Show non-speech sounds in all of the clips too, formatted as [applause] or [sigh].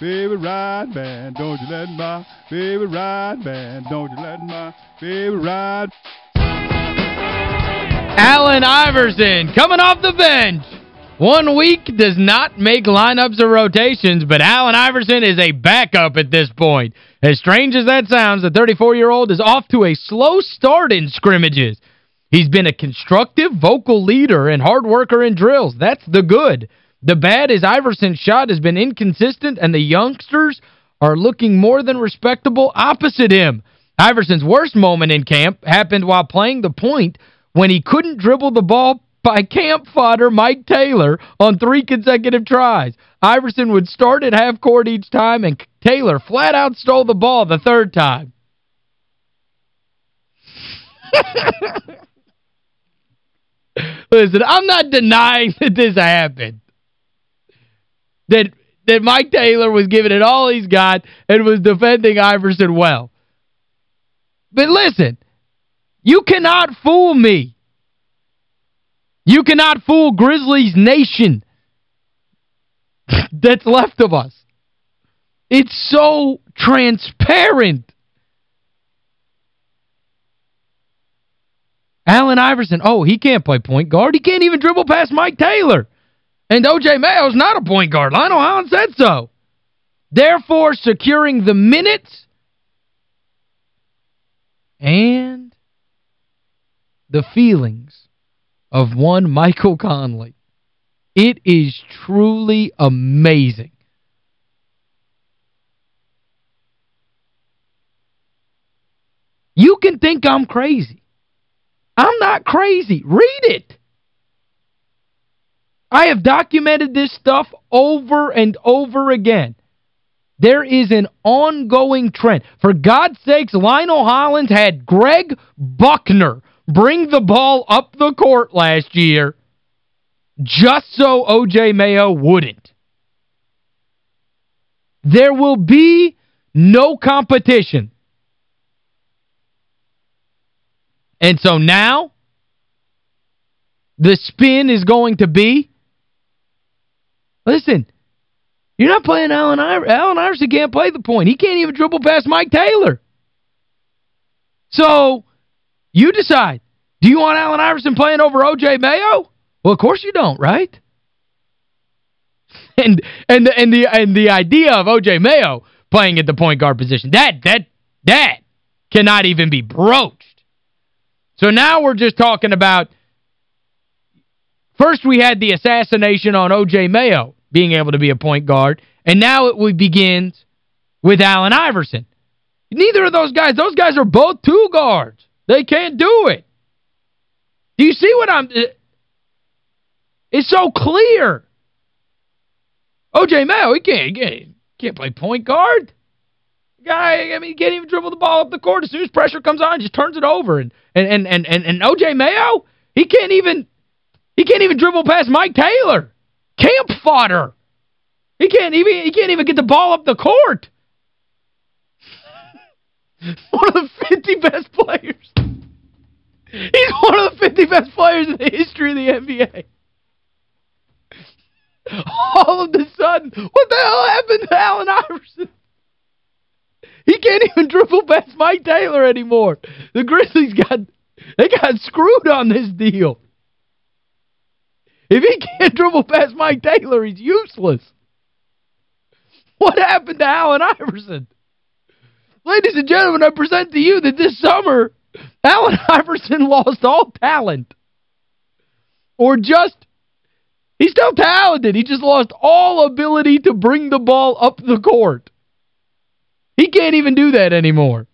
Baby ride, man. Don't you let my baby ride, man. Don't you let my baby ride. Allen Iverson coming off the bench. One week does not make lineups or rotations, but Allen Iverson is a backup at this point. As strange as that sounds, the 34-year-old is off to a slow start in scrimmages. He's been a constructive vocal leader and hard worker in drills. That's the good. The bad is Iverson's shot has been inconsistent, and the youngsters are looking more than respectable opposite him. Iverson's worst moment in camp happened while playing the point when he couldn't dribble the ball by camp fodder Mike Taylor on three consecutive tries. Iverson would start at half court each time, and Taylor flat out stole the ball the third time. [laughs] Listen, I'm not denying that this happened. That that Mike Taylor was giving it all he's got and was defending Iverson well. But listen, you cannot fool me. You cannot fool Grizzlies Nation [laughs] that's left of us. It's so transparent. Allen Iverson, oh, he can't play point guard. He can't even dribble past Mike Taylor. And O.J. Mayo's not a point guard. Lionel Hollins said so. Therefore, securing the minutes and the feelings of one Michael Conley. It is truly amazing. You can think I'm crazy. I'm not crazy. Read it. I have documented this stuff over and over again. There is an ongoing trend. For God's sakes, Lionel Hollins had Greg Buckner bring the ball up the court last year just so O.J. Mayo wouldn't. There will be no competition. And so now, the spin is going to be, listen, you're not playing Allen Iverson. Allen Iverson can't play the point. He can't even dribble past Mike Taylor. So, you decide. Do you want Allen Iverson playing over O.J. Mayo? Well, of course you don't, right? [laughs] And and the and the and the idea of O.J. Mayo playing at the point guard position, that that that cannot even be broached. So now we're just talking about first we had the assassination on O.J. Mayo being able to be a point guard, and now it begins with Allen Iverson. Neither of those guys, those guys are both two guards. They can't do it. Do you see what I'm... It's so clear. O.J. Mayo, he can't, he can't, can't play point guard. Guy, I mean, he can't even dribble the ball up the court. As soon as pressure comes on, he just turns it over. And and and and, and O.J. Mayo, he can't even he can't even dribble past Mike Taylor. Camp fodder. He can't even he can't even get the ball up the court. [laughs] one of the 50 best players. He's one of the 50 best players in the history of the NBA. [laughs] All of a sudden, what the hell happened to Allen Iverson? He can't even dribble past Mike Taylor anymore. The Grizzlies got they got screwed on this deal. If he can't dribble past Mike Taylor, he's useless. What happened to Allen Iverson? Ladies and gentlemen, I present to you that this summer, Allen [laughs] Iverson lost all talent. Or just, he's still talented. He just lost all ability to bring the ball up the court. He can't even do that anymore.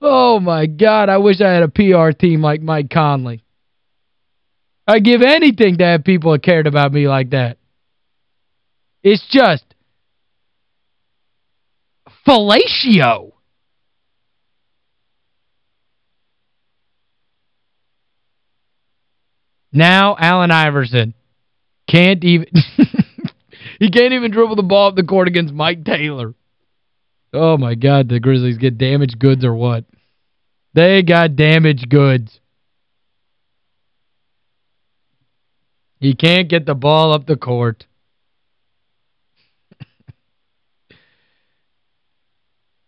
Oh, my God. I wish I had a PR team like Mike Conley. I'd give anything to have people that cared about me like that. It's just fellatio. Now Allen Iverson can't even [laughs] he can't even dribble the ball up the court against Mike Taylor. Oh my God, the Grizzlies get damaged goods or what? They got damaged goods. He can't get the ball up the court. [laughs]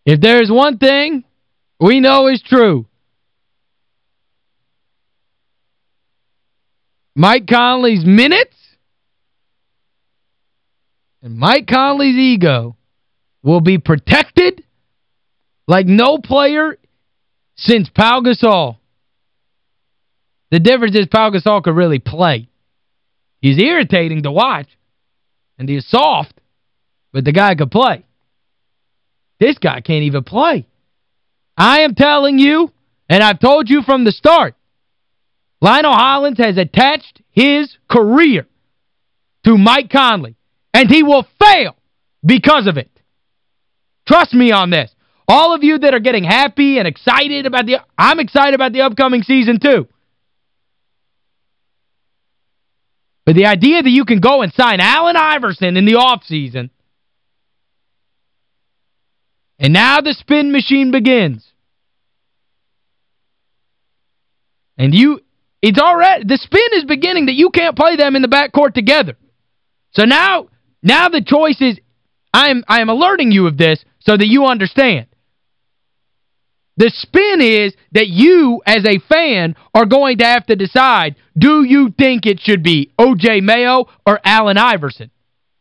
if there's one thing we know is true, Mike Conley's minutes and Mike Conley's ego will be protected like no player since Pau Gasol. The difference is Pau Gasol could really play. He's irritating to watch, and he's soft, but the guy could play. This guy can't even play. I am telling you, and I've told you from the start, Lionel Hollins has attached his career to Mike Conley, and he will fail because of it. Trust me on this. All of you that are getting happy and excited about the I'm excited about the upcoming season too. But the idea that you can go and sign Allen Iverson in the offseason and now the spin machine begins. And you it's already the spin is beginning that you can't play them in the backcourt together. So now now the choice is I am I am alerting you of this so that you understand. The spin is that you, as a fan, are going to have to decide, do you think it should be O.J. Mayo or Allen Iverson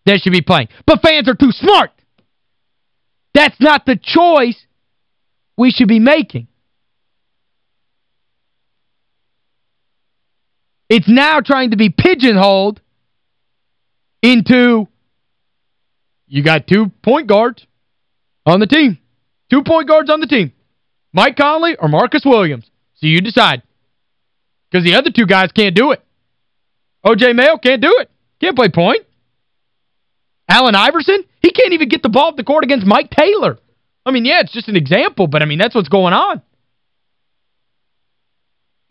that should be playing? But fans are too smart. That's not the choice we should be making. It's now trying to be pigeonholed into you got two point guards on the team. Two point guards on the team. Mike Conley or Marcus Williams. So you decide. Because the other two guys can't do it. O.J. Mayo can't do it. Can't play point. Allen Iverson, he can't even get the ball at the court against Mike Taylor. I mean, yeah, it's just an example, but I mean, that's what's going on.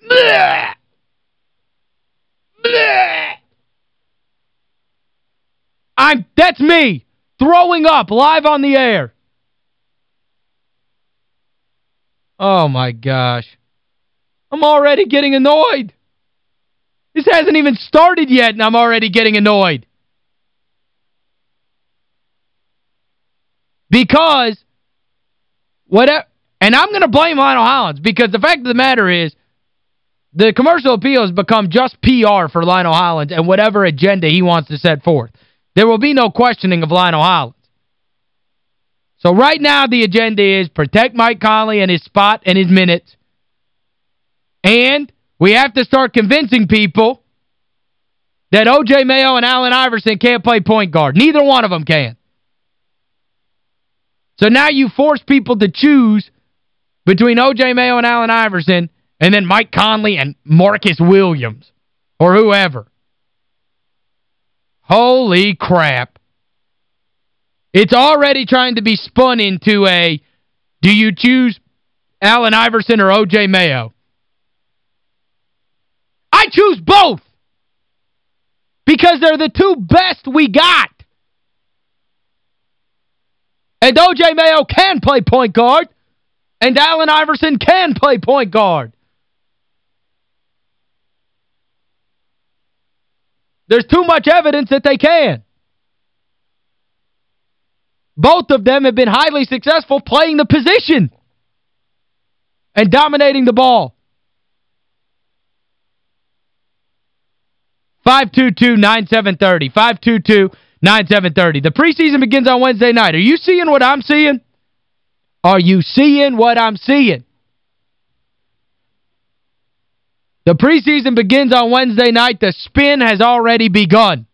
Blech! Blech! I'm that's me throwing up live on the air. Oh, my gosh. I'm already getting annoyed. This hasn't even started yet, and I'm already getting annoyed. Because, whatever, and I'm going to blame Lionel Hollins, because the fact of the matter is, the commercial appeal has become just PR for Lionel Hollins and whatever agenda he wants to set forth. There will be no questioning of Lionel Hollins. So right now the agenda is protect Mike Conley and his spot and his minutes. And we have to start convincing people that O.J. Mayo and Allen Iverson can't play point guard. Neither one of them can. So now you force people to choose between O.J. Mayo and Allen Iverson and then Mike Conley and Marcus Williams or whoever. Holy crap. It's already trying to be spun into a, do you choose Allen Iverson or O.J. Mayo? I choose both. Because they're the two best we got. And O.J. Mayo can play point guard. And Allen Iverson can play point guard. There's too much evidence that they can. Both of them have been highly successful playing the position and dominating the ball. 522-9730. 522-9730. The preseason begins on Wednesday night. Are you seeing what I'm seeing? Are you seeing what I'm seeing? The preseason begins on Wednesday night. The spin has already begun.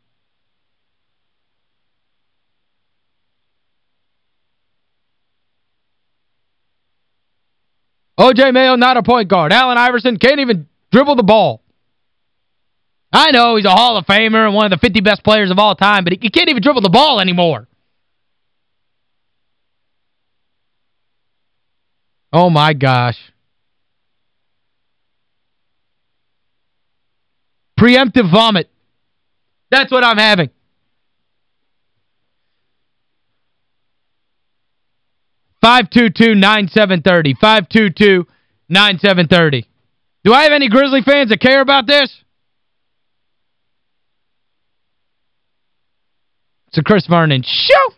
O.J. Mayo, not a point guard. Allen Iverson can't even dribble the ball. I know he's a Hall of Famer and one of the 50 best players of all time, but he can't even dribble the ball anymore. Oh, my gosh. Preemptive vomit. That's what I'm having. 522-9730. 522-9730. Do I have any Grizzly fans that care about this? It's a Chris Vernon show.